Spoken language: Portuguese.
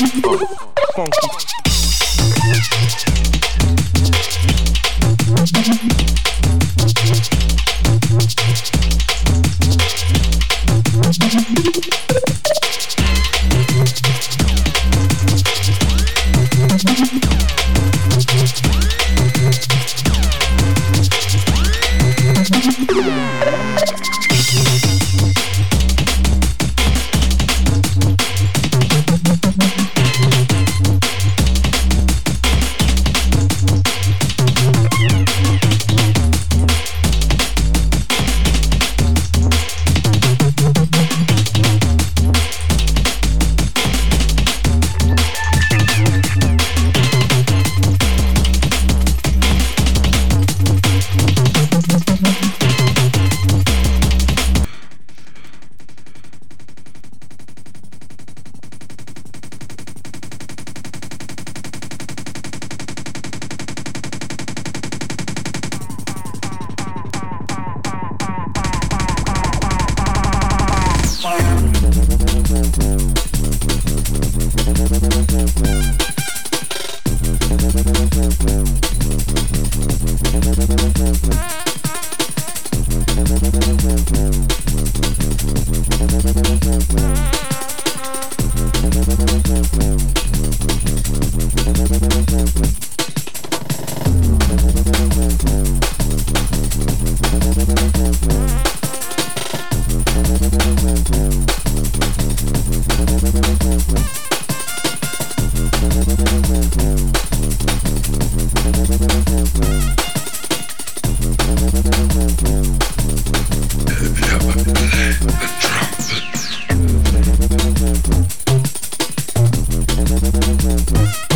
de tudo. Thank